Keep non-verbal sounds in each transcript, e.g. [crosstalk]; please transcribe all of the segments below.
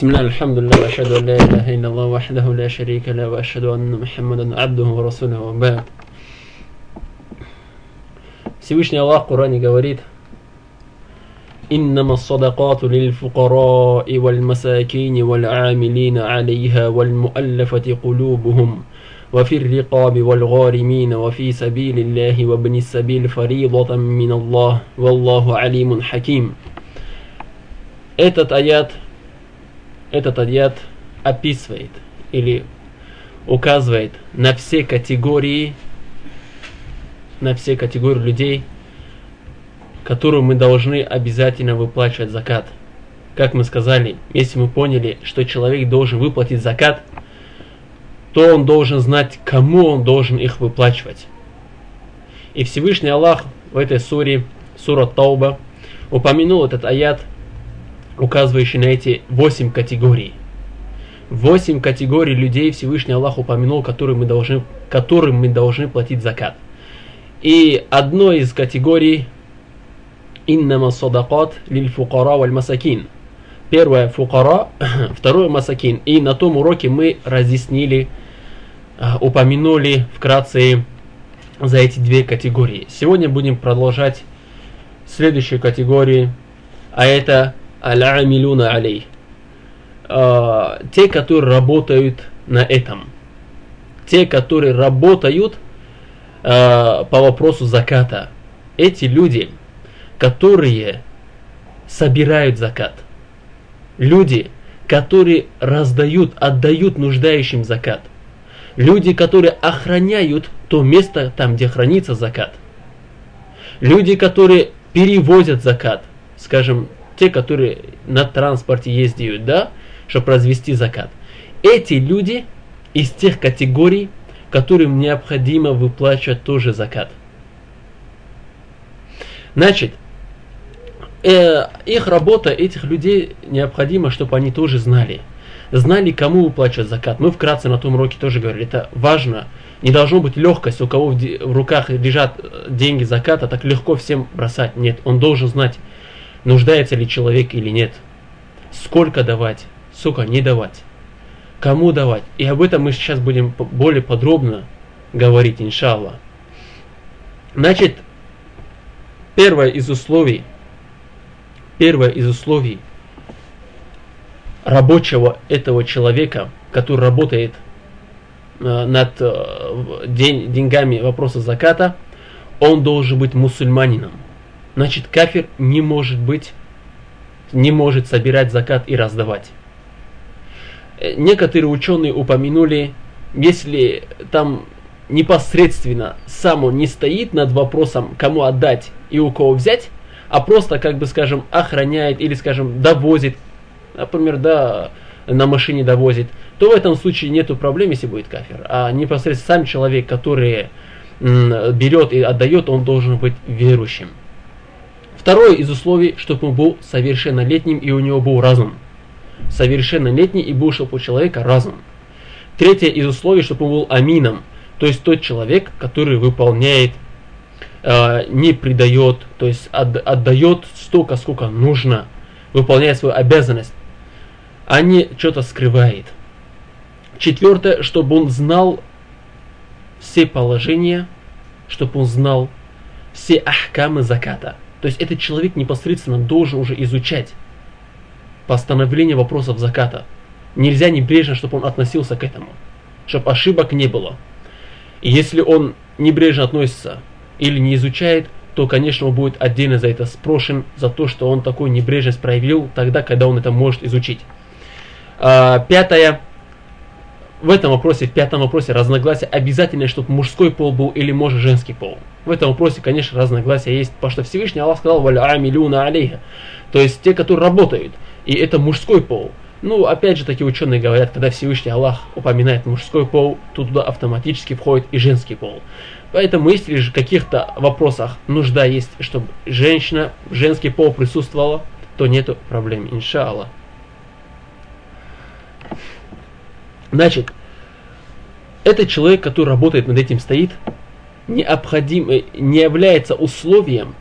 بسم الله الحمد لله وأشهد أن لا إله إلا الله وحده لا شريك له وأشهد أن محمدا عبده ورسوله وبعد. Всевышний Аллах в Коране говорит إنما الصدقات للفقراء والمساكين والعاملين عليها والمؤلفة قلوبهم وفي الرقاب والغارمين وفي سبيل الله وابن السبيل فريضة من الله والله عليم حكيم. Этот аят этот аят описывает или указывает на все категории, на все категории людей, которым мы должны обязательно выплачивать закат. Как мы сказали, если мы поняли, что человек должен выплатить закат, то он должен знать, кому он должен их выплачивать. И Всевышний Аллах в этой суре, сура Тауба, упомянул этот аят указывающий на эти восемь категорий. Восемь категорий людей Всевышний Аллах упомянул, которым мы должны, которым мы должны платить закат. И одной из категорий иннама садакат лиль фукара валь масакин. Первое фукара, [coughs] второе масакин. И на том уроке мы разъяснили, а, упомянули вкратце за эти две категории. Сегодня будем продолжать следующую категорию, а это аль-амилюна алей. А, те, которые работают на этом. Те, которые работают а, по вопросу заката. Эти люди, которые собирают закат. Люди, которые раздают, отдают нуждающим закат. Люди, которые охраняют то место, там, где хранится закат. Люди, которые перевозят закат. Скажем, те, которые на транспорте ездят, да, чтобы развести закат. Эти люди из тех категорий, которым необходимо выплачивать тоже закат. Значит, э, их работа, этих людей необходимо, чтобы они тоже знали. Знали, кому выплачивать закат. Мы вкратце на том уроке тоже говорили, это важно. Не должно быть легкость, у кого в, в руках лежат э, деньги заката, так легко всем бросать. Нет, он должен знать, нуждается ли человек или нет, сколько давать, сколько не давать, кому давать. И об этом мы сейчас будем более подробно говорить, иншаллах. Значит, первое из условий, первое из условий рабочего этого человека, который работает э, над э, день, деньгами вопроса заката, он должен быть мусульманином значит кафир не может быть, не может собирать закат и раздавать. Э, некоторые ученые упомянули, если там непосредственно сам он не стоит над вопросом, кому отдать и у кого взять, а просто, как бы скажем, охраняет или, скажем, довозит, например, да, на машине довозит, то в этом случае нету проблем, если будет кафир. А непосредственно сам человек, который берет и отдает, он должен быть верующим. Второе из условий, чтобы он был совершеннолетним и у него был разум. Совершеннолетний и был, чтобы у человека разум. Третье из условий, чтобы он был амином, то есть тот человек, который выполняет, э, не предает, то есть от, отдает столько, сколько нужно, выполняет свою обязанность, а не что-то скрывает. Четвертое, чтобы он знал все положения, чтобы он знал все ахкамы заката. То есть этот человек непосредственно должен уже изучать постановление вопросов заката. Нельзя небрежно, чтобы он относился к этому, чтобы ошибок не было. И если он небрежно относится или не изучает, то, конечно, он будет отдельно за это спрошен, за то, что он такую небрежность проявил тогда, когда он это может изучить. А, пятое в этом вопросе, в пятом вопросе разногласия обязательно, чтобы мужской пол был или может женский пол. В этом вопросе, конечно, разногласия есть, потому что Всевышний Аллах сказал «Валя амилюна алейха», то есть те, которые работают, и это мужской пол. Ну, опять же, такие ученые говорят, когда Всевышний Аллах упоминает мужской пол, то туда автоматически входит и женский пол. Поэтому, если же в каких-то вопросах нужда есть, чтобы женщина, женский пол присутствовала, то нету проблем, иншаллах. Значит, этот человек, который работает над этим, стоит, необходим, э, не является условием,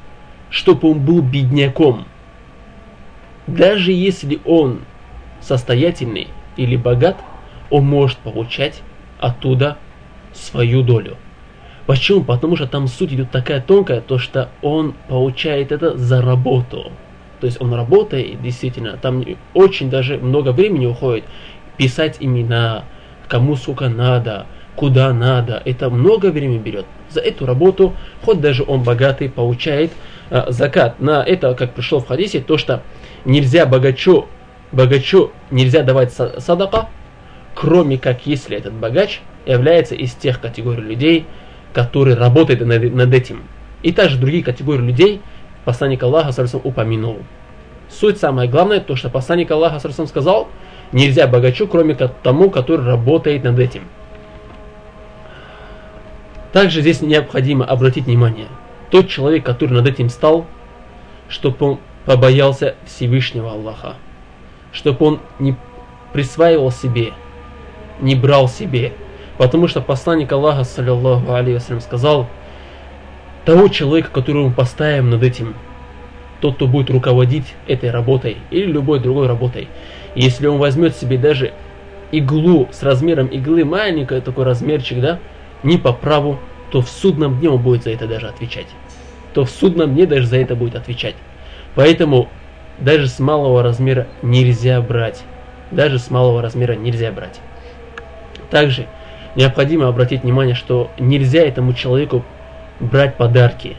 чтобы он был бедняком. Даже если он состоятельный или богат, он может получать оттуда свою долю. Почему? Потому что там суть идет такая тонкая, то что он получает это за работу. То есть он работает, действительно, там очень даже много времени уходит писать имена, кому сколько надо, куда надо. Это много времени берет. За эту работу, хоть даже он богатый, получает э, закат. На это, как пришло в хадисе, то, что нельзя богачу, богачу нельзя давать садака, кроме как если этот богач является из тех категорий людей, которые работают над, над этим. И также другие категории людей посланник Аллаха упомянул. Суть самое главное, то, что посланник Аллаха сказал, нельзя богачу, кроме как тому, который работает над этим. Также здесь необходимо обратить внимание, тот человек, который над этим стал, чтобы он побоялся Всевышнего Аллаха, чтобы он не присваивал себе, не брал себе, потому что посланник Аллаха, саллиллаху алейhi сказал, того человека, которого мы поставим над этим, тот, кто будет руководить этой работой или любой другой работой, если он возьмет себе даже иглу с размером иглы, маленький такой размерчик, да, не по праву, то в судном дне он будет за это даже отвечать. То в судном дне даже за это будет отвечать. Поэтому даже с малого размера нельзя брать. Даже с малого размера нельзя брать. Также необходимо обратить внимание, что нельзя этому человеку брать подарки.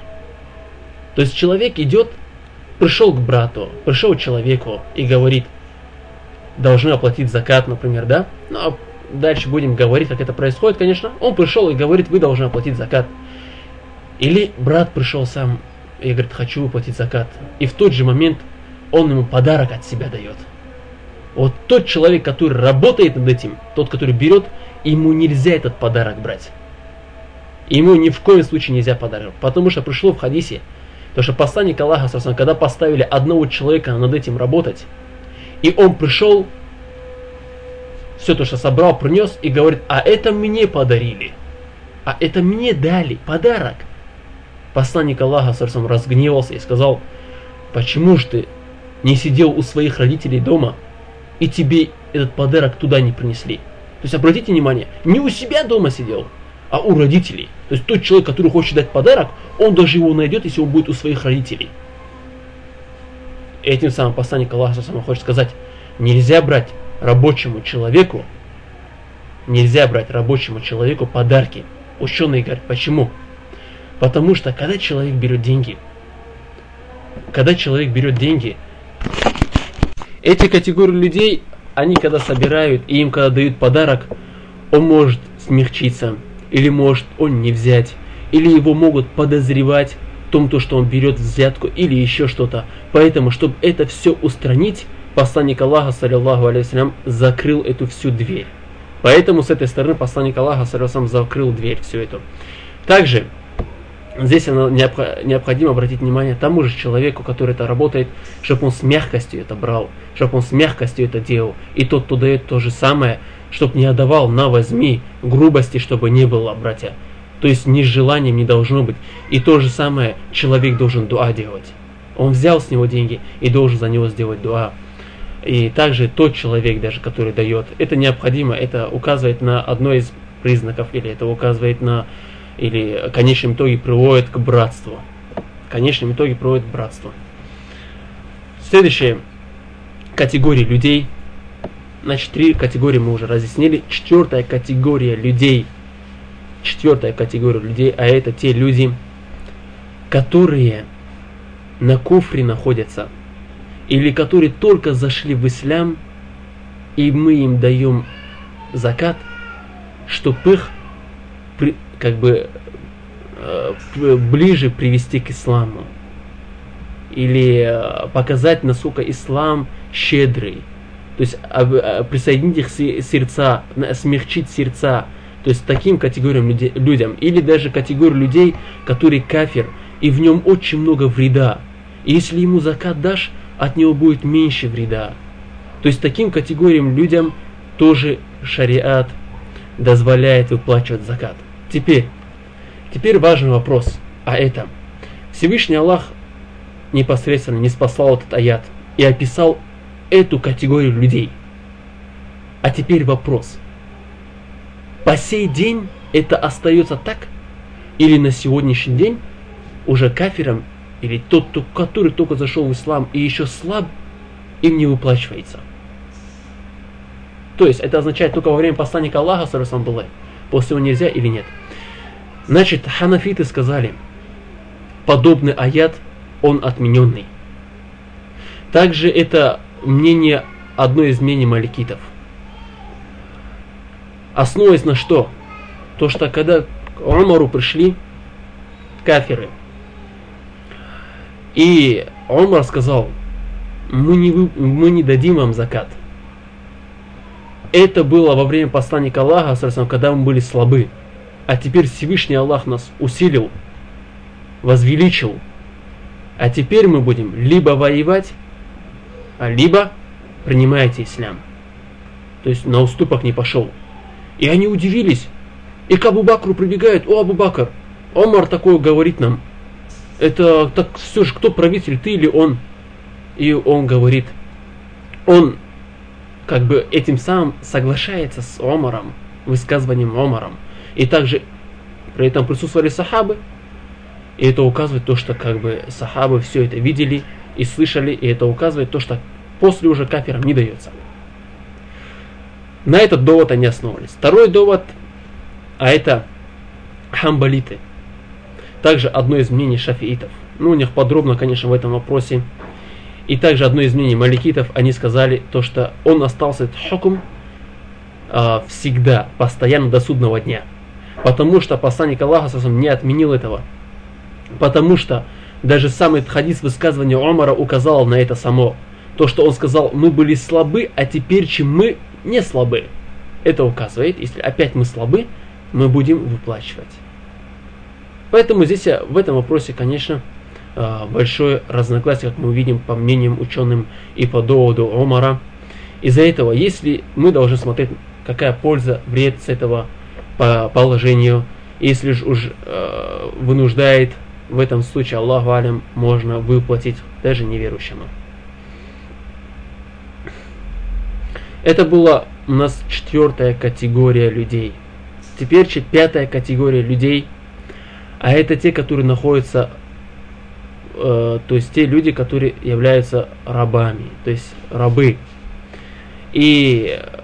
То есть человек идет, пришел к брату, пришел к человеку и говорит, должны оплатить закат, например, да? Ну, а дальше будем говорить, как это происходит, конечно. Он пришел и говорит, вы должны оплатить закат. Или брат пришел сам и говорит, хочу оплатить закат. И в тот же момент он ему подарок от себя дает. Вот тот человек, который работает над этим, тот, который берет, ему нельзя этот подарок брать. Ему ни в коем случае нельзя подарок. Потому что пришло в хадисе, то что посланник Аллаха, когда поставили одного человека над этим работать, и он пришел все то, что собрал, принес и говорит, а это мне подарили. А это мне дали, подарок. Посланник Аллаха сарсам разгневался и сказал, почему же ты не сидел у своих родителей дома, и тебе этот подарок туда не принесли? То есть обратите внимание, не у себя дома сидел, а у родителей. То есть тот человек, который хочет дать подарок, он даже его найдет, если он будет у своих родителей. Этим самым посланник Аллаха хочет сказать, нельзя брать рабочему человеку, нельзя брать рабочему человеку подарки. Ученые говорят, почему? Потому что когда человек берет деньги, когда человек берет деньги, эти категории людей, они когда собирают и им когда дают подарок, он может смягчиться, или может он не взять, или его могут подозревать в том, то, что он берет взятку или еще что-то. Поэтому, чтобы это все устранить, посланник Аллаха, саллиллаху алейхиссалям, закрыл эту всю дверь. Поэтому с этой стороны посланник Аллаха, саллиллаху закрыл дверь всю эту. Также, здесь необходимо обратить внимание тому же человеку, который это работает, чтобы он с мягкостью это брал, чтобы он с мягкостью это делал. И тот, кто дает то же самое, чтобы не отдавал на возьми грубости, чтобы не было, братья. То есть ни с желанием не должно быть. И то же самое человек должен дуа делать. Он взял с него деньги и должен за него сделать дуа. И также тот человек даже, который дает, это необходимо, это указывает на одно из признаков, или это указывает на, или в конечном итоге приводит к братству. В конечном итоге приводит к братству. Следующая категория людей, значит, три категории мы уже разъяснили. Четвертая категория людей, четвертая категория людей, а это те люди, которые на куфре находятся – или которые только зашли в ислам, и мы им даем закат, чтобы их как бы э, ближе привести к исламу. Или э, показать, насколько ислам щедрый. То есть э, присоединить их сердца, смягчить сердца. То есть таким категориям людям. Или даже категорию людей, которые кафир, и в нем очень много вреда. И если ему закат дашь, от него будет меньше вреда. То есть таким категориям людям тоже шариат дозволяет выплачивать закат. Теперь, теперь важный вопрос, а это Всевышний Аллах непосредственно не спасал этот аят и описал эту категорию людей. А теперь вопрос. По сей день это остается так? Или на сегодняшний день уже кафиром, или тот, который только зашел в ислам и еще слаб, им не выплачивается? То есть это означает только во время посланника Аллаха, сам было, после него нельзя или нет? Значит, ханафиты сказали, подобный аят, он отмененный. Также это мнение, одно из мнений маликитов. Основываясь на что? То, что когда к Умару пришли кафиры, и Умар сказал, мы не, мы не дадим вам закат. Это было во время посланника Аллаха, когда мы были слабы. А теперь Всевышний Аллах нас усилил, возвеличил. А теперь мы будем либо воевать, а либо принимаете ислам. То есть на уступок не пошел. И они удивились. И к Абу Бакру прибегают, о, Абу Бакр, Омар такое говорит нам. Это так все же, кто правитель, ты или он? И он говорит, он как бы этим самым соглашается с Омаром, высказыванием Омаром. И также при этом присутствовали сахабы. И это указывает то, что как бы сахабы все это видели и слышали. И это указывает то, что после уже кафирам не дается. На этот довод они основывались. Второй довод, а это хамбалиты. Также одно из мнений шафиитов. Ну, у них подробно, конечно, в этом вопросе. И также одно из мнений маликитов, они сказали то, что он остался этот хукум э, всегда, постоянно до судного дня. Потому что посланник Аллаха не отменил этого. Потому что даже самый хадис высказывания Омара указал на это само. То, что он сказал, мы были слабы, а теперь чем мы не слабы. Это указывает, если опять мы слабы, мы будем выплачивать. Поэтому здесь в этом вопросе, конечно, э, большое разногласие, как мы увидим по мнениям ученым и по доводу Омара. Из-за этого, если мы должны смотреть, какая польза, вред с этого по положению, если же уж э, вынуждает в этом случае Аллаху Алям можно выплатить даже неверующему. Это была у нас четвертая категория людей. Теперь пятая категория людей, а это те, которые находятся, э, то есть те люди, которые являются рабами, то есть рабы. И э,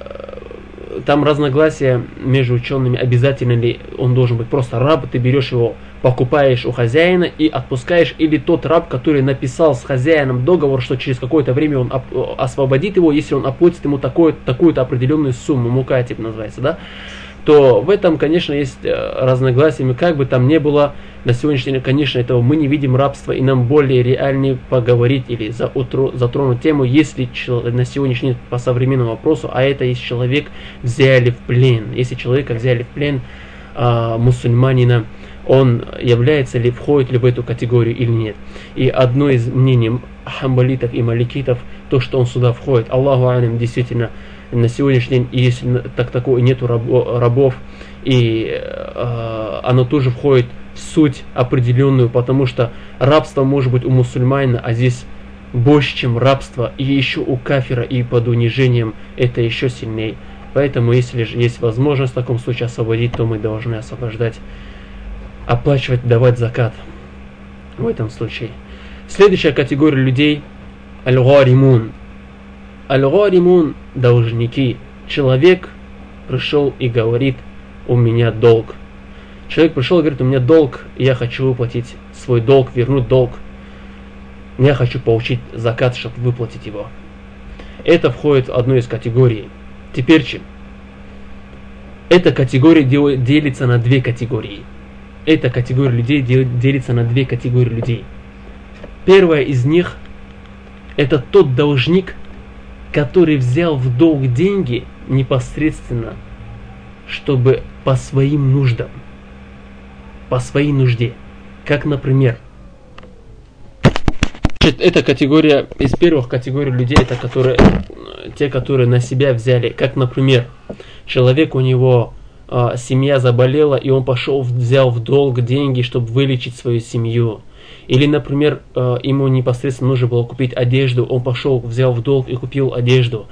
там разногласия между учеными, обязательно ли он должен быть просто раб, ты берешь его покупаешь у хозяина и отпускаешь, или тот раб, который написал с хозяином договор, что через какое-то время он освободит его, если он оплатит ему такую, такую-то определенную сумму, мука типа называется, да, то в этом, конечно, есть э, разногласия, как бы там ни было, на сегодняшний день, конечно, этого мы не видим рабства, и нам более реальнее поговорить или затронуть тему, если на сегодняшний день по современному вопросу, а это есть человек взяли в плен, если человека взяли в плен а, мусульманина, он является ли, входит ли в эту категорию или нет. И одно из мнений хамбалитов и маликитов, то, что он сюда входит. Аллаху алим, действительно, на сегодняшний день, если так такого нету рабов, и э, оно тоже входит суть определенную, потому что рабство может быть у мусульманина, а здесь больше, чем рабство, и еще у кафира, и под унижением это еще сильнее. Поэтому, если же есть возможность в таком случае освободить, то мы должны освобождать оплачивать, давать закат в этом случае. Следующая категория людей – аль-гhaримун. Аль-гhaримун – должники. Человек пришел и говорит, у меня долг. Человек пришел и говорит, у меня долг, я хочу выплатить свой долг, вернуть долг. Я хочу получить закат, чтобы выплатить его. Это входит в одну из категорий. Теперь чем? Эта категория делится на две категории – эта категория людей делится на две категории людей. Первая из них – это тот должник, который взял в долг деньги непосредственно, чтобы по своим нуждам, по своей нужде. Как, например, эта категория из первых категорий людей, это которые, те, которые на себя взяли, как, например, человек у него а, семья заболела, и он пошел, взял в долг деньги, чтобы вылечить свою семью. Или, например, а, ему непосредственно нужно было купить одежду, он пошел, взял в долг и купил одежду.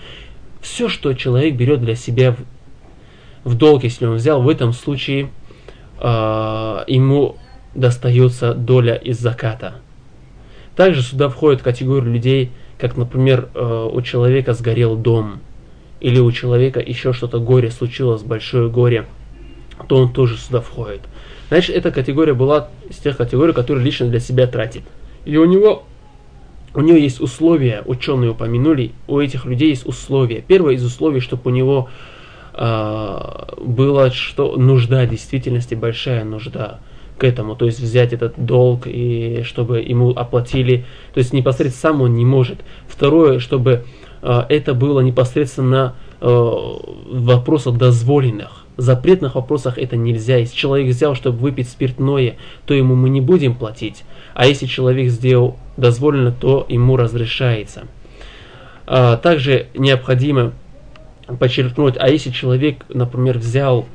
Все, что человек берет для себя в, в долг, если он взял, в этом случае э, ему достается доля из заката. Также сюда входит категория людей, как, например, э, у человека сгорел дом, или у человека еще что-то горе случилось, большое горе, то он тоже сюда входит. Значит, эта категория была из тех категорий, которые лично для себя тратит. И у него у него есть условия, ученые упомянули, у этих людей есть условия. Первое из условий, чтобы у него было что нужда, в действительности большая нужда к этому, то есть взять этот долг и чтобы ему оплатили, то есть непосредственно сам он не может. Второе, чтобы э, это было непосредственно э, вопросах дозволенных запретных вопросах это нельзя. Если человек взял, чтобы выпить спиртное, то ему мы не будем платить. А если человек сделал дозволено, то ему разрешается. А, также необходимо подчеркнуть, а если человек, например, взял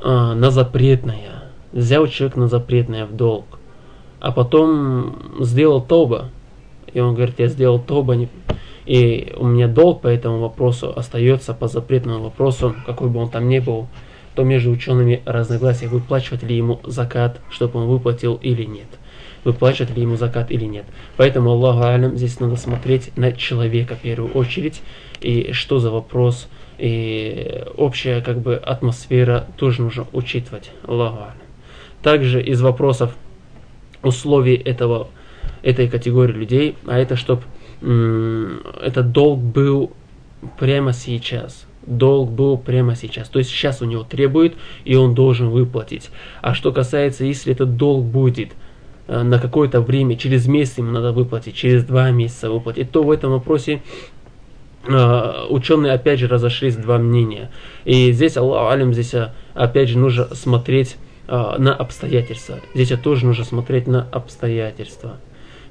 а, на запретное, взял человек на запретное в долг, а потом сделал тоба, и он говорит, я сделал тоба, и у меня долг по этому вопросу остается по запретному вопросу, какой бы он там ни был, то между учеными разногласия, выплачивать ли ему закат, чтобы он выплатил или нет. Выплачивать ли ему закат или нет. Поэтому Аллаху Алям здесь надо смотреть на человека в первую очередь, и что за вопрос, и общая как бы атмосфера тоже нужно учитывать. Аллаху. Также из вопросов условий этого, этой категории людей, а это чтобы этот долг был прямо сейчас. Долг был прямо сейчас. То есть сейчас у него требует, и он должен выплатить. А что касается, если этот долг будет э, на какое-то время, через месяц ему надо выплатить, через два месяца выплатить, то в этом вопросе ученые опять же разошлись два мнения. И здесь Аллах Алим, здесь э, опять же нужно смотреть на обстоятельства. Здесь тоже нужно смотреть на обстоятельства.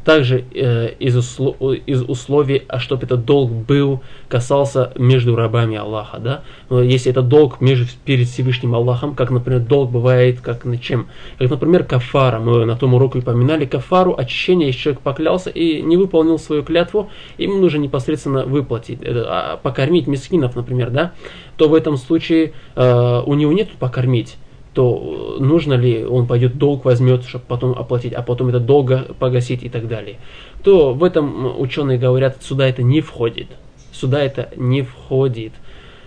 Также э, из, услов, из условий, а чтобы этот долг был, касался между рабами Аллаха. Да? Но если это долг между, перед Всевышним Аллахом, как, например, долг бывает, как на чем? Как, например, кафара. Мы на том уроке упоминали кафару, очищение, если человек поклялся и не выполнил свою клятву, ему нужно непосредственно выплатить, э, а, покормить мискинов, например, да? то в этом случае э, у него нет покормить то нужно ли он пойдет долг возьмет, чтобы потом оплатить, а потом это долго погасить и так далее. То в этом ученые говорят, сюда это не входит. Сюда это не входит.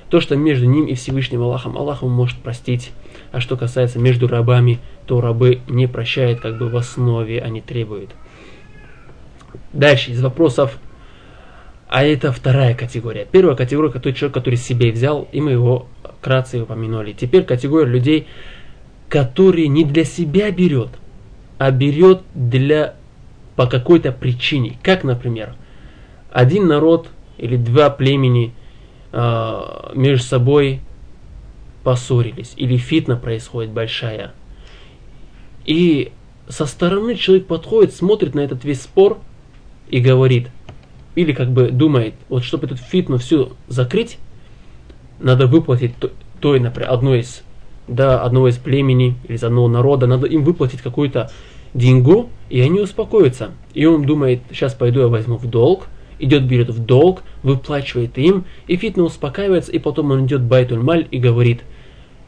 То, что между ним и Всевышним Аллахом, Аллах ему может простить. А что касается между рабами, то рабы не прощают, как бы в основе они требуют. Дальше, из вопросов. А это вторая категория. Первая категория, это тот человек, который себе взял, и мы его вкратце упомянули. Теперь категория людей, который не для себя берет, а берет для по какой-то причине. Как, например, один народ или два племени э, между собой поссорились, или фитна происходит большая. И со стороны человек подходит, смотрит на этот весь спор и говорит, или как бы думает, вот чтобы эту фитну всю закрыть, надо выплатить той, например, одной из да, одного из племени или из одного народа, надо им выплатить какую-то деньгу, и они успокоятся. И он думает, сейчас пойду я возьму в долг, идет, берет в долг, выплачивает им, и фитна успокаивается, и потом он идет байтуль маль и говорит,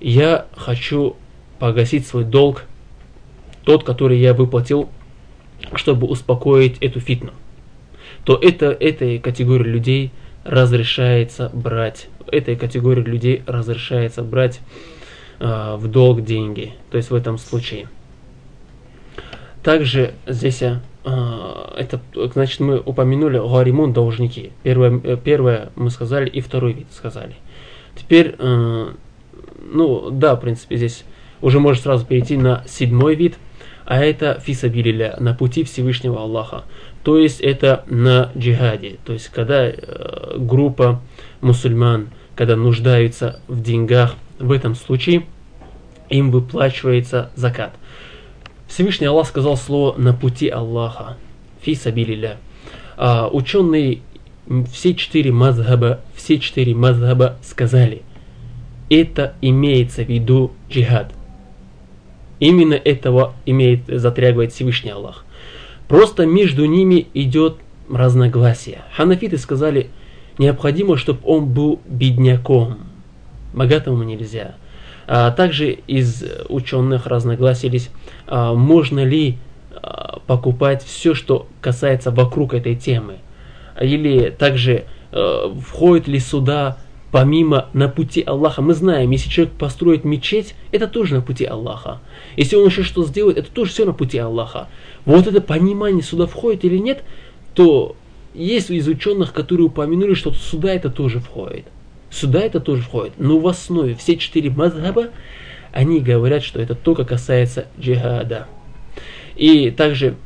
я хочу погасить свой долг, тот, который я выплатил, чтобы успокоить эту фитну. То это, этой категории людей разрешается брать, этой категории людей разрешается брать Э, в долг деньги, то есть в этом случае. Также здесь э, это, значит, мы упомянули Гаримун должники. Первое, э, первое мы сказали и второй вид сказали. Теперь, ну да, в принципе, здесь уже можно сразу перейти на седьмой вид, а это фисабилиля, на пути Всевышнего Аллаха. То есть это на джихаде, то есть когда группа мусульман, когда нуждаются в деньгах, в этом случае им выплачивается закат. Всевышний Аллах сказал слово «на пути Аллаха». Фи сабилиля. А, ученые все четыре мазхаба, все четыре мазхаба сказали, это имеется в виду джихад. Именно этого имеет, затрагивает Всевышний Аллах. Просто между ними идет разногласие. Ханафиты сказали, необходимо, чтобы он был бедняком. Богатому нельзя. А также из ученых разногласились, а, можно ли а, покупать все, что касается вокруг этой темы. Или также а, входит ли сюда помимо на пути Аллаха. Мы знаем, если человек построит мечеть, это тоже на пути Аллаха. Если он еще что сделает, это тоже все на пути Аллаха. Вот это понимание сюда входит или нет, то есть из ученых, которые упомянули, что сюда это тоже входит. Сюда это тоже входит. Но в основе все четыре мазхаба, они говорят, что это только касается джихада. И также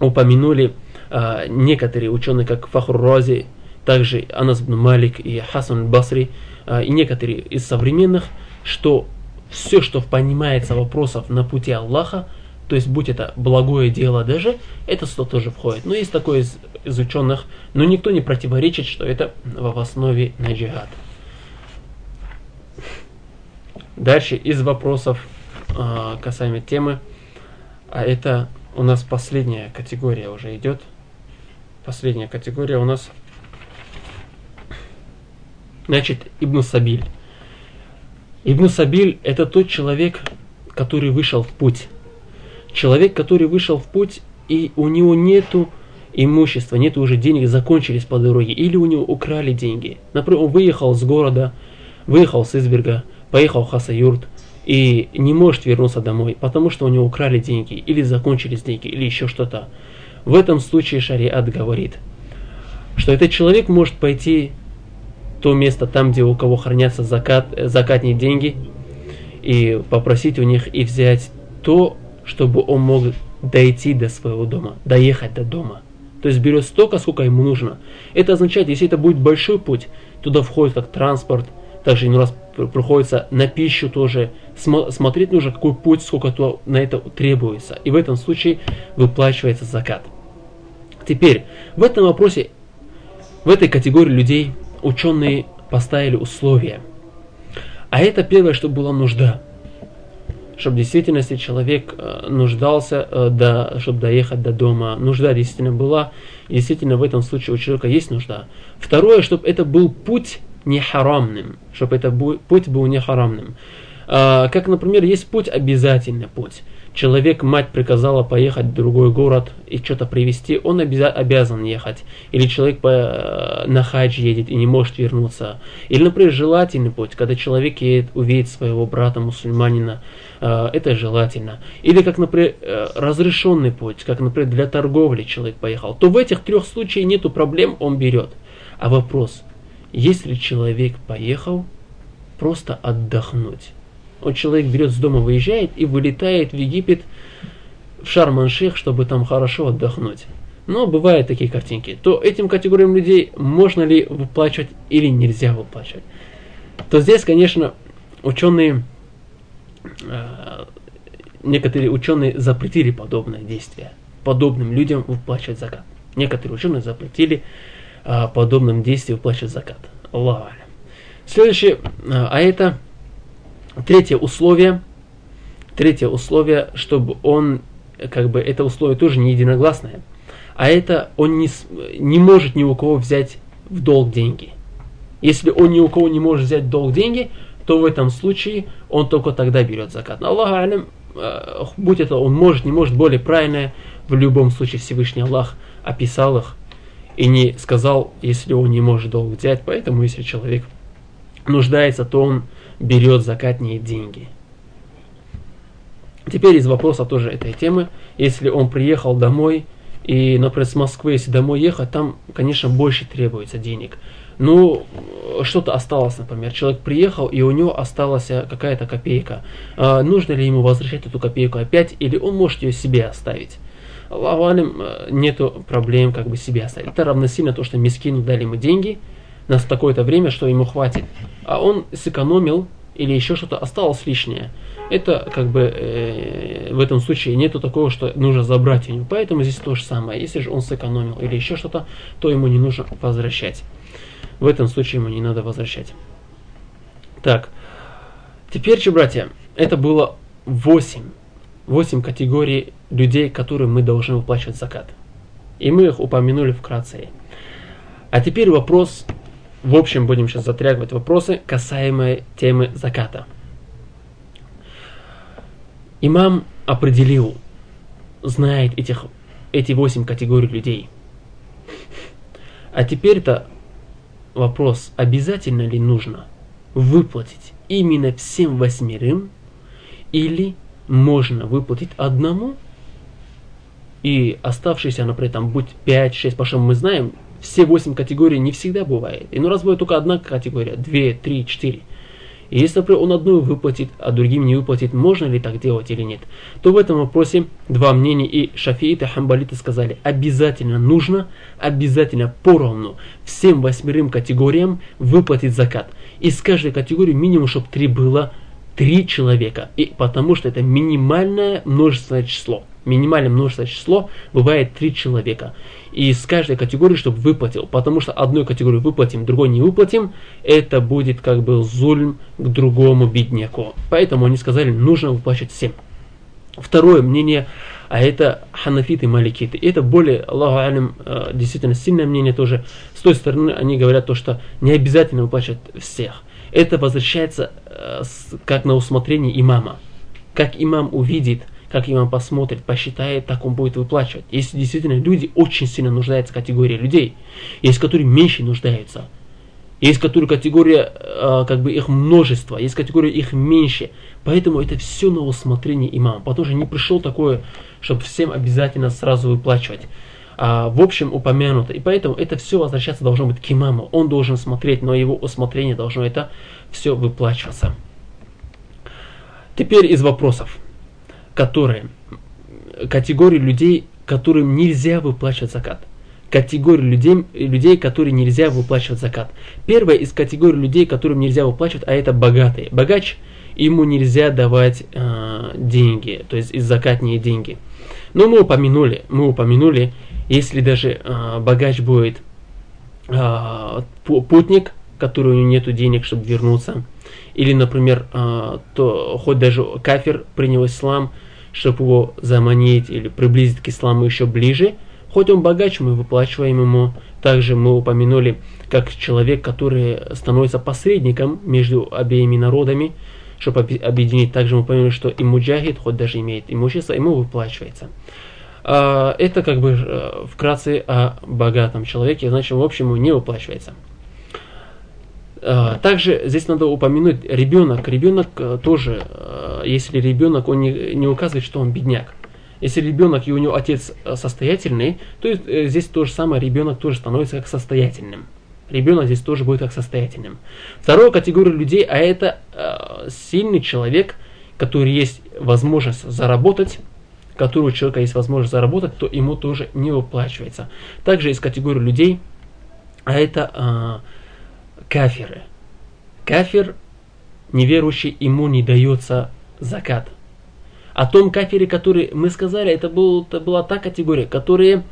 упомянули а, некоторые ученые, как Фахр Рази, также Анас бн Малик и Хасан Басри, а, и некоторые из современных, что все, что понимается вопросов на пути Аллаха, то есть будь это благое дело даже, это что тоже входит. Но есть такое из, из ученых, но никто не противоречит, что это в основе на джихад. Дальше из вопросов э, касаемо темы, а это у нас последняя категория уже идет. Последняя категория у нас, значит, Ибн Сабиль. Ибн Сабиль это тот человек, который вышел в путь Человек, который вышел в путь, и у него нету имущества, нету уже денег, закончились по дороге, или у него украли деньги. Например, он выехал с города, выехал с Изберга, поехал в Хасаюрт, и не может вернуться домой, потому что у него украли деньги, или закончились деньги, или еще что-то. В этом случае шариат говорит, что этот человек может пойти то место, там, где у кого хранятся закат, закатные деньги, и попросить у них и взять то, чтобы он мог дойти до своего дома, доехать до дома. То есть берет столько, сколько ему нужно. Это означает, если это будет большой путь, туда входит как транспорт, также не раз приходится на пищу тоже смотреть нужно, какой путь, сколько то на это требуется. И в этом случае выплачивается закат. Теперь, в этом вопросе, в этой категории людей ученые поставили условия. А это первое, что была нужда чтобы в действительности человек э, нуждался, э, до, чтобы доехать до дома. Нужда действительно была, действительно в этом случае у человека есть нужда. Второе, чтобы это был путь не харамным, чтобы это путь был не харамным. А, как, например, есть путь, обязательный путь человек, мать приказала поехать в другой город и что-то привезти, он обяза- обязан ехать. Или человек по, э, на хадж едет и не может вернуться. Или, например, желательный путь, когда человек едет увидеть своего брата мусульманина, э, это желательно. Или, как, например, э, разрешенный путь, как, например, для торговли человек поехал, то в этих трех случаях нету проблем, он берет. А вопрос, если человек поехал просто отдохнуть, вот человек берет с дома, выезжает и вылетает в Египет, в Шарман-Шех, чтобы там хорошо отдохнуть. Но бывают такие картинки. То этим категориям людей можно ли выплачивать или нельзя выплачивать. То здесь, конечно, ученые, э, некоторые ученые запретили подобное действие. Подобным людям выплачивать закат. Некоторые ученые запретили э, подобным действиям выплачивать закат. Аллаху Следующее, э, а это Третье условие, третье условие, чтобы он, как бы, это условие тоже не единогласное, а это он не, не может ни у кого взять в долг деньги. Если он ни у кого не может взять в долг деньги, то в этом случае он только тогда берет закат. Аллах алям, э, будь это он может, не может, более правильное, в любом случае Всевышний Аллах описал их и не сказал, если он не может долг взять, поэтому если человек нуждается, то он берет закатные деньги. Теперь из вопроса тоже этой темы. Если он приехал домой, и, например, с Москвы, если домой ехать, там, конечно, больше требуется денег. Ну, что-то осталось, например, человек приехал, и у него осталась какая-то копейка. А, нужно ли ему возвращать эту копейку опять, или он может ее себе оставить? Аллаху э, нету проблем как бы себе оставить. Это равносильно то, что мискину дали ему деньги – на такое-то время, что ему хватит. А он сэкономил или еще что-то осталось лишнее. Это как бы э, в этом случае нету такого, что нужно забрать у него. Поэтому здесь то же самое. Если же он сэкономил или еще что-то, то ему не нужно возвращать. В этом случае ему не надо возвращать. Так, теперь же, братья, это было 8. 8 категорий людей, которым мы должны выплачивать закат. И мы их упомянули вкратце. А теперь вопрос, в общем, будем сейчас затрагивать вопросы, касаемые темы заката. Имам определил, знает этих, эти восемь категорий людей. А теперь-то вопрос, обязательно ли нужно выплатить именно всем восьмерым, или можно выплатить одному, и оставшиеся, например, там, будь 5-6, потому что мы знаем, все восемь категорий не всегда бывает. И ну раз бывает только одна категория, две, три, четыре. И если, например, он одну выплатит, а другим не выплатит, можно ли так делать или нет, то в этом вопросе два мнения, и шафииты, и хамбалиты сказали, обязательно нужно, обязательно поровну всем восьмерым категориям выплатить закат. Из каждой категории минимум, чтобы три было три человека, и потому что это минимальное множественное число минимальное множество число бывает три человека. И из каждой категории, чтобы выплатил. Потому что одной категории выплатим, другой не выплатим, это будет как бы зульм к другому бедняку. Поэтому они сказали, нужно выплачивать всем. Второе мнение, а это ханафиты и маликиты. Это более, Аллаху алим, э, действительно сильное мнение тоже. С той стороны они говорят то, что не обязательно выплачивать всех. Это возвращается э, как на усмотрение имама. Как имам увидит, как имам посмотрит, посчитает, так он будет выплачивать. Если действительно люди очень сильно нуждаются, категория людей, есть которые меньше нуждаются, есть которые категория, э, как бы их множество, есть категория их меньше. Поэтому это все на усмотрение имама. Потому что не пришел такое, чтобы всем обязательно сразу выплачивать. А, в общем, упомянуто. И поэтому это все возвращаться должно быть к имаму. Он должен смотреть, но его усмотрение должно это все выплачиваться. Теперь из вопросов которые, категории людей, которым нельзя выплачивать закат. Категории людей, людей, которые нельзя выплачивать закат. Первая из категорий людей, которым нельзя выплачивать, а это богатые. Богач, ему нельзя давать э, деньги, то есть из закатные деньги. Но мы упомянули, мы упомянули, если даже э, богач будет э, путник, который у него нет денег, чтобы вернуться, или, например, э, то хоть даже кафир принял ислам, чтобы его заманить или приблизить к исламу еще ближе. Хоть он богач, мы выплачиваем ему. Также мы упомянули, как человек, который становится посредником между обеими народами, чтобы объединить. Также мы упомянули, что и муджахид, хоть даже имеет имущество, ему выплачивается. А, это как бы э, вкратце о богатом человеке, значит, в общем, не выплачивается. А, также здесь надо упомянуть ребенок. Ребенок э, тоже, э, если ребенок, он не, не указывает, что он бедняк. Если ребенок и у него отец э, состоятельный, то здесь то же самое, ребенок тоже становится как состоятельным. Ребенок здесь тоже будет как состоятельным. Вторая категория людей, а это сильный человек, который есть возможность заработать, который у человека есть возможность заработать, то ему тоже не выплачивается. Также есть категория людей, а это кафиры. Кафир, неверующий, ему не дается закат. О том кафире, который мы сказали, это, был, это была та категория, которые,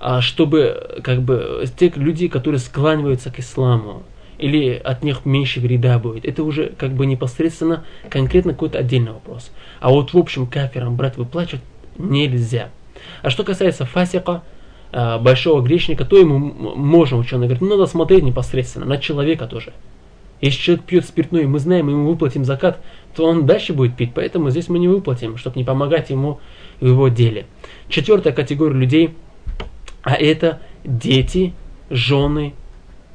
а, чтобы, как бы, те люди, которые склониваются к исламу, или от них меньше вреда будет. Это уже как бы непосредственно конкретно какой-то отдельный вопрос. А вот в общем кафирам брать выплачивать нельзя. А что касается фасика, большого грешника, то ему можно, ученые говорят, ну, надо смотреть непосредственно на человека тоже. Если человек пьет спиртное, мы знаем, ему выплатим закат, то он дальше будет пить, поэтому здесь мы не выплатим, чтобы не помогать ему в его деле. Четвертая категория людей, а это дети, жены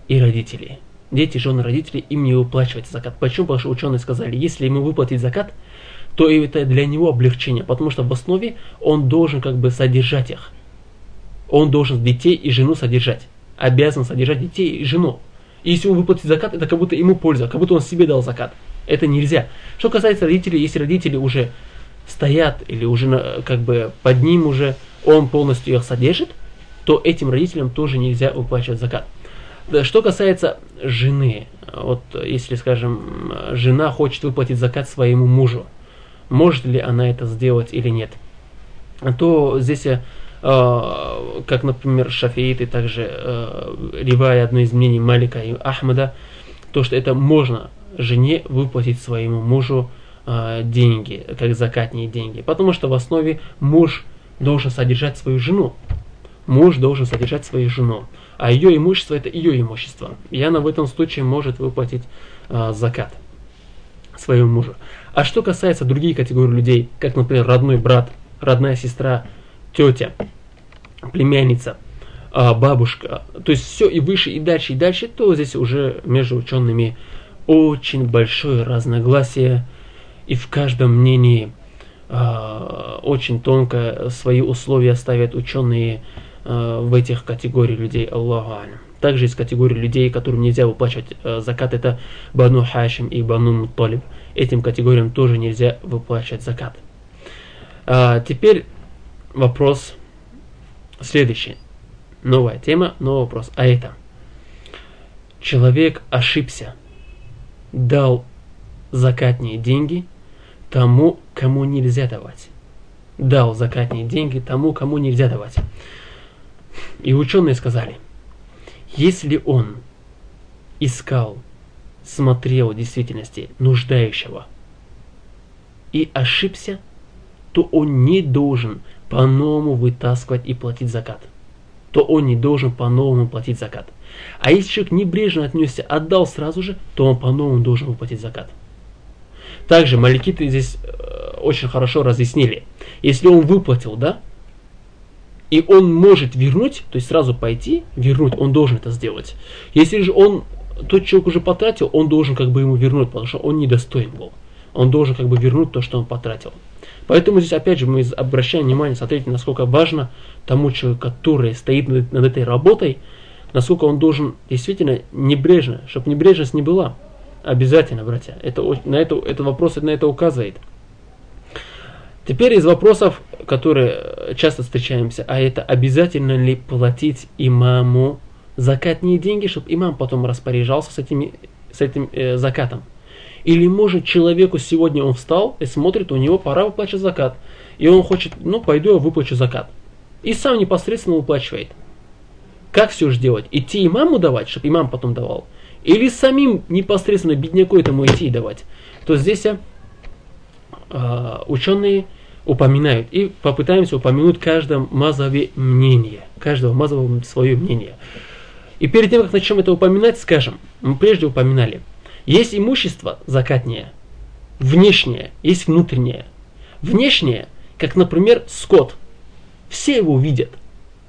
и родители. Дети, жены, родители, им не выплачивать закат. Почему? Потому что ученые сказали, если ему выплатить закат, то это для него облегчение, потому что в основе он должен как бы содержать их он должен детей и жену содержать. Обязан содержать детей и жену. И если он выплатит закат, это как будто ему польза, как будто он себе дал закат. Это нельзя. Что касается родителей, если родители уже стоят или уже как бы под ним уже он полностью их содержит, то этим родителям тоже нельзя выплачивать закат. Что касается жены, вот если, скажем, жена хочет выплатить закат своему мужу, может ли она это сделать или нет, то здесь Э, как, например, шафииты, также э, ривая одно из мнений Малика и Ахмада, то, что это можно жене выплатить своему мужу э, деньги, как закатные деньги. Потому что в основе муж должен содержать свою жену. муж должен содержать свою жену, а ее имущество это ее имущество. И она в этом случае может выплатить э, закат своему мужу. А что касается других категорий людей, как, например, родной брат, родная сестра, тетя, племянница, э, бабушка, то есть все и выше, и дальше, и дальше, то здесь уже между учеными очень большое разногласие, и в каждом мнении э, очень тонко свои условия ставят ученые э, в этих категориях людей. Аллаху алям. Также из категории людей, которым нельзя выплачивать закат, это Бану Хашим и Бану Муталиб. Этим категориям тоже нельзя выплачивать закат. А, теперь вопрос следующий. Новая тема, новый вопрос. А это. Человек ошибся, дал закатные деньги тому, кому нельзя давать. Дал закатные деньги тому, кому нельзя давать. И ученые сказали – если он искал, смотрел в действительности нуждающего и ошибся, то он не должен по-новому вытаскивать и платить закат. То он не должен по-новому платить закат. А если человек небрежно отнесся, отдал сразу же, то он по-новому должен выплатить закат. Также маликиты здесь э, очень хорошо разъяснили. Если он выплатил, да, и он может вернуть, то есть сразу пойти, вернуть, он должен это сделать. Если же он, тот человек уже потратил, он должен как бы ему вернуть, потому что он недостоин был. Он должен как бы вернуть то, что он потратил. Поэтому здесь опять же мы обращаем внимание, смотрите, насколько важно тому человеку, который стоит над, над этой работой, насколько он должен действительно небрежно, чтобы небрежность не была. Обязательно, братья. Это, на это, это вопрос на это указывает. Теперь из вопросов, которые часто встречаемся, а это обязательно ли платить имаму закатные деньги, чтобы имам потом распоряжался с, этими, с этим э, закатом. Или может человеку сегодня он встал и смотрит, у него пора выплачивать закат. И он хочет, ну пойду я выплачу закат. И сам непосредственно выплачивает. Как все же делать? Идти имаму давать, чтобы имам потом давал? Или самим непосредственно бедняку этому идти и давать? То здесь э, ученые упоминают. И попытаемся упомянуть каждом мазове мнение. Каждого мазового свое мнение. И перед тем, как начнем это упоминать, скажем, мы прежде упоминали, есть имущество закатнее, внешнее, есть внутреннее. Внешнее, как, например, скот. Все его видят.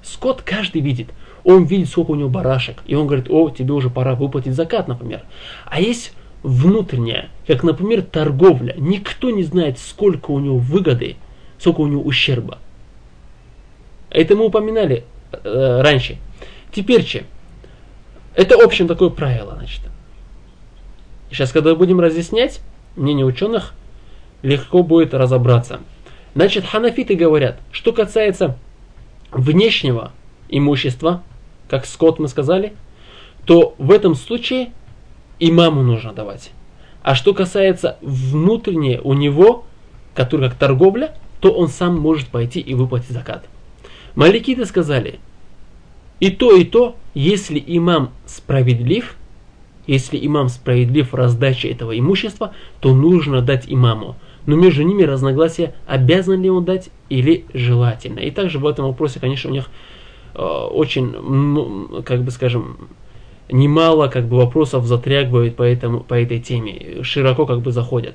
Скот каждый видит. Он видит, сколько у него барашек. И он говорит, о, тебе уже пора выплатить закат, например. А есть внутреннее, как, например, торговля. Никто не знает, сколько у него выгоды сколько у него ущерба. Это мы упоминали э, раньше. Теперь че? Это общем такое правило, значит. Сейчас, когда будем разъяснять мнение ученых, легко будет разобраться. Значит, ханафиты говорят, что касается внешнего имущества, как скот мы сказали, то в этом случае имаму нужно давать. А что касается внутреннего у него, который как торговля, то он сам может пойти и выплатить закат. Маликиты сказали, и то, и то, если имам справедлив, если имам справедлив в раздаче этого имущества, то нужно дать имаму. Но между ними разногласия, обязан ли он дать или желательно. И также в этом вопросе, конечно, у них э, очень, как бы скажем, немало как бы вопросов затрагивают по, этому, по этой теме, широко как бы заходят.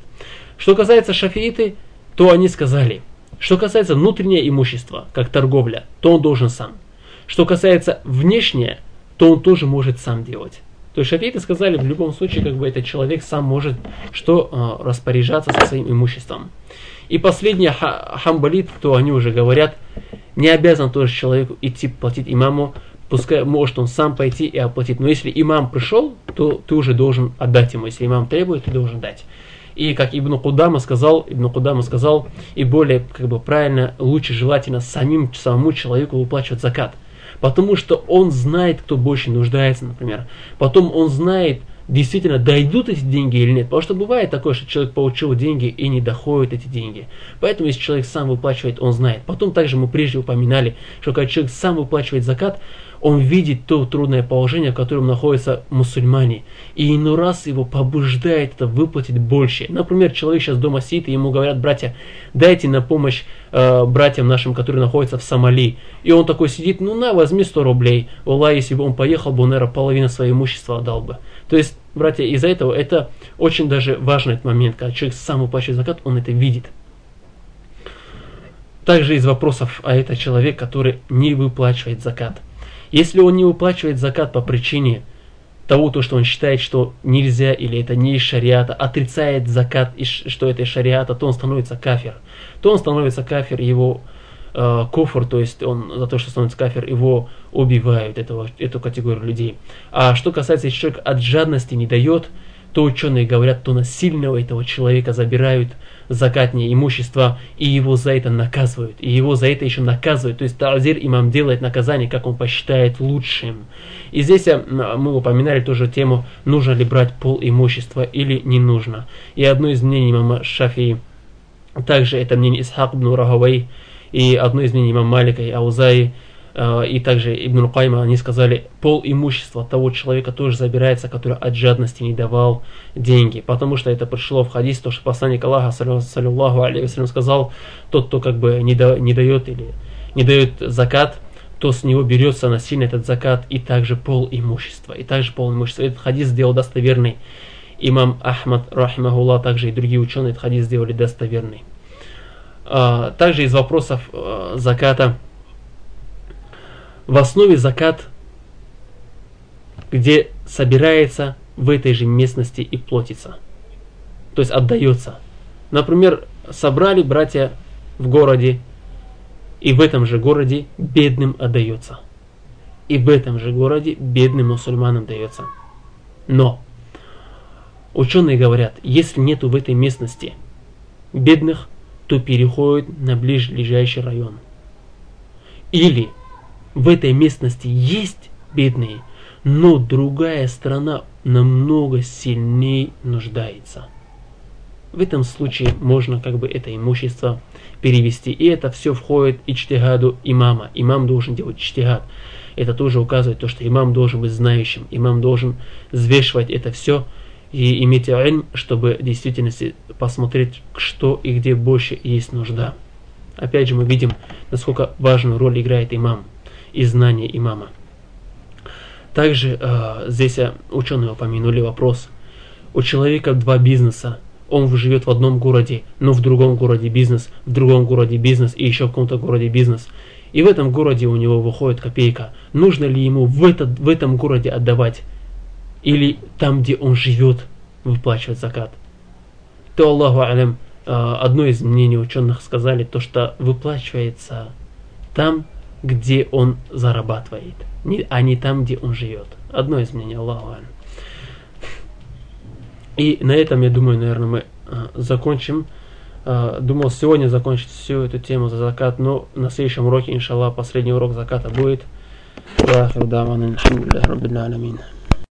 Что касается шафииты, то они сказали – что касается внутреннего имущества, как торговля, то он должен сам. Что касается внешнее, то он тоже может сам делать. То есть шафиты сказали, в любом случае, как бы этот человек сам может что э, распоряжаться со своим имуществом. И последнее хамбалит, то они уже говорят, не обязан тоже человек идти платить имаму, пускай может он сам пойти и оплатить. Но если имам пришел, то ты уже должен отдать ему. Если имам требует, ты должен дать. И как Ибн Кудама сказал, Ибн Кудама сказал, и более как бы правильно, лучше желательно самим самому человеку выплачивать закат. Потому что он знает, кто больше нуждается, например. Потом он знает, действительно дойдут эти деньги или нет. Потому что бывает такое, что человек получил деньги и не доходят эти деньги. Поэтому если человек сам выплачивает, он знает. Потом также мы прежде упоминали, что когда человек сам выплачивает закат, он видит то трудное положение, в котором находятся мусульмане. И иной раз его побуждает это выплатить больше. Например, человек сейчас дома сидит, и ему говорят, братья, дайте на помощь э, братьям нашим, которые находятся в Сомали. И он такой сидит, ну на, возьми 100 рублей. Аллах, если бы он поехал бы, он, наверное, половину своего имущества отдал бы. То есть, братья, из-за этого это очень даже важный момент, когда человек сам уплачивает закат, он это видит. Также из вопросов, а это человек, который не выплачивает закат. Если он не выплачивает закат по причине того, то, что он считает, что нельзя или это не из шариата, отрицает закат, что это из шариата, то он становится кафир. То он становится кафир, его э, куфр, то есть он за то, что становится кафир, его убивают, этого, эту категорию людей. А что касается, если человек от жадности не дает, то ученые говорят, то насильно этого человека забирают закатнее имущество, и его за это наказывают. И его за это еще наказывают. То есть Тазир имам делает наказание, как он посчитает лучшим. И здесь э, мы упоминали тоже тему, нужно ли брать пол имущества или не нужно. И одно из мнений имама Шафии, также это мнение Исхак ибн и одно из мнений имама Малика и Аузаи, и также Ибн Кайма, они сказали, пол имущества того человека тоже забирается, который от жадности не давал деньги. Потому что это пришло в хадис, то, что посланник Аллаха, саллиллаху алейхи сказал, тот, кто как бы не, да, не дает или не дает закат, то с него берется насильно этот закат и также пол имущества. И также пол имущества. Этот хадис сделал достоверный. Имам Ахмад, рахимахуллах, также и другие ученые этот хадис сделали достоверный. А, также из вопросов э, заката – в основе закат, где собирается в этой же местности и плотится. То есть отдается. Например, собрали братья в городе, и в этом же городе бедным отдается. И в этом же городе бедным мусульманам дается. Но ученые говорят, если нету в этой местности бедных, то переходит на ближайший район. Или в этой местности есть бедные, но другая страна намного сильнее нуждается. В этом случае можно как бы это имущество перевести. И это все входит и чтигаду имама. Имам должен делать чтигад. Это тоже указывает то, что имам должен быть знающим. Имам должен взвешивать это все и иметь ильм, чтобы в действительности посмотреть, что и где больше есть нужда. Опять же мы видим, насколько важную роль играет имам и знания имама. Также э, здесь э, ученые упомянули вопрос. У человека два бизнеса. Он живет в одном городе, но в другом городе бизнес, в другом городе бизнес и еще в каком-то городе бизнес. И в этом городе у него выходит копейка. Нужно ли ему в, этот, в этом городе отдавать? Или там, где он живет, выплачивать закат? То Аллаху Алям, э, одно из мнений ученых сказали, то что выплачивается там, где он зарабатывает, а не там, где он живет. Одно из мнений Аллаху. И на этом, я думаю, наверное, мы а, закончим. А, думал сегодня закончить всю эту тему за закат, но на следующем уроке, иншаллах, последний урок заката будет.